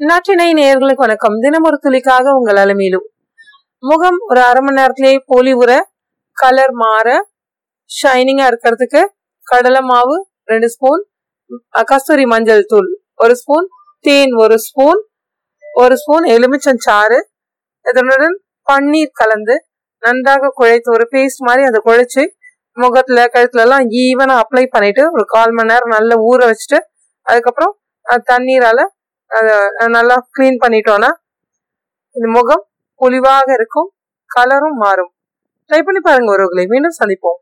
நாட்டினை நேயர்களுக்கு வணக்கம். தினம் ஒரு துளிக்காக உங்கள் அலமையிலும் முகம் ஒரு அரை மணி நேரத்திலேயே பொலிவுற கலர் மாற ஷைனிங்கா இருக்கிறதுக்கு கடலை மாவு ரெண்டு ஸ்பூன் கஸ்தூரி மஞ்சள் தூள் ஒரு ஸ்பூன் தேன் ஒரு ஸ்பூன் ஒரு ஸ்பூன் எலுமிச்சஞ்சாறு இதனுடன் பன்னீர் கலந்து நன்றாக குழைத்து ஒரு பேஸ்ட் மாதிரி அதை குழைச்சு முகத்துல கழுத்துல எல்லாம் ஈவனா அப்ளை பண்ணிட்டு ஒரு கால் மணி நேரம் நல்லா ஊற வச்சுட்டு அதுக்கப்புறம் தண்ணீரால நல்லா க்ளீன் பண்ணிட்டோன்னா இந்த முகம் பொலிவாக இருக்கும் கலரும் மாறும். ட்ரை பண்ணி பாருங்க ஒருவர்களை மீண்டும் சந்திப்போம்.